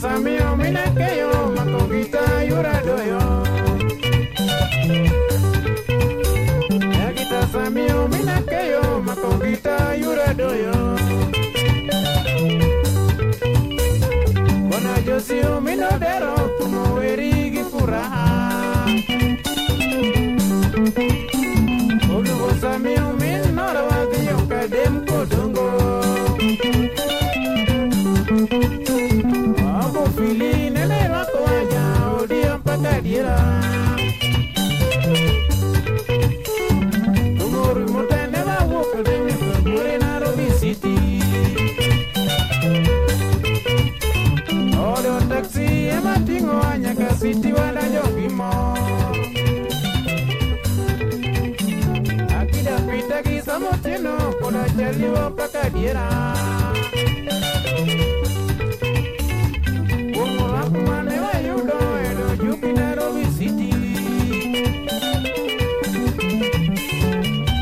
Samio minakeyo makongita yuradoyo wadonjo gi mor Akida pita gi samotieno koda chaliwo mpaka diera Kuom rap mane wayudo e dojuki Nairobi City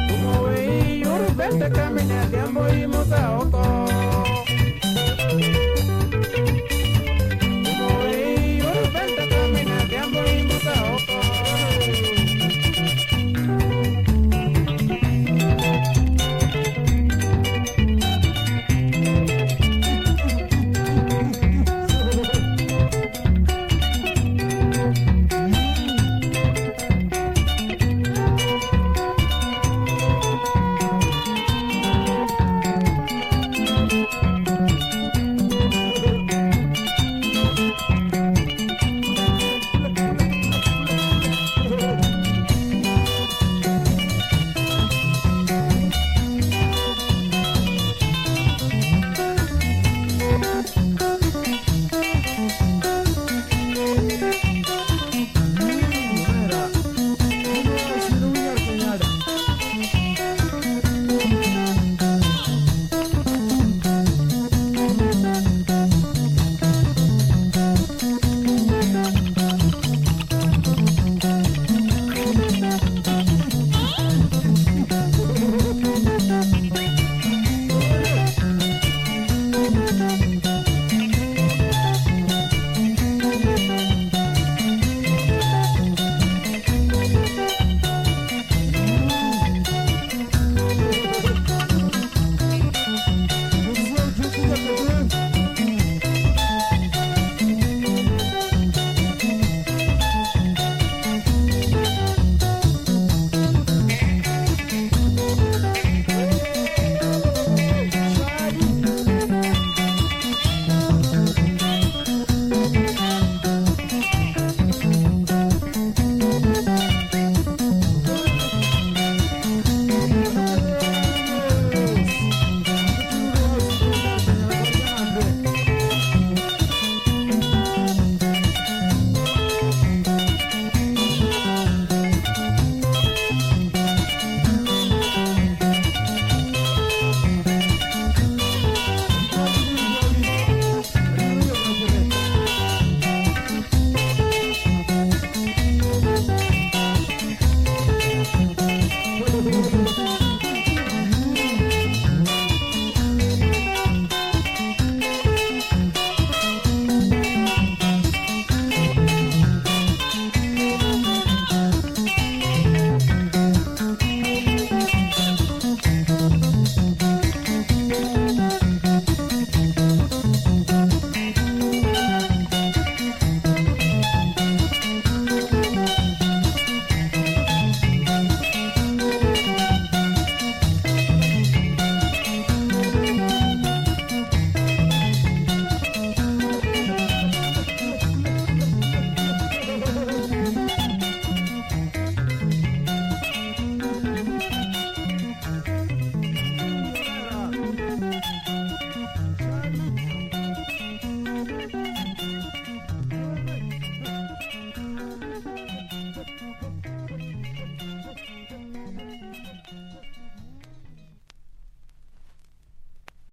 Kumo wei yor bete kaminya diambo imusa oko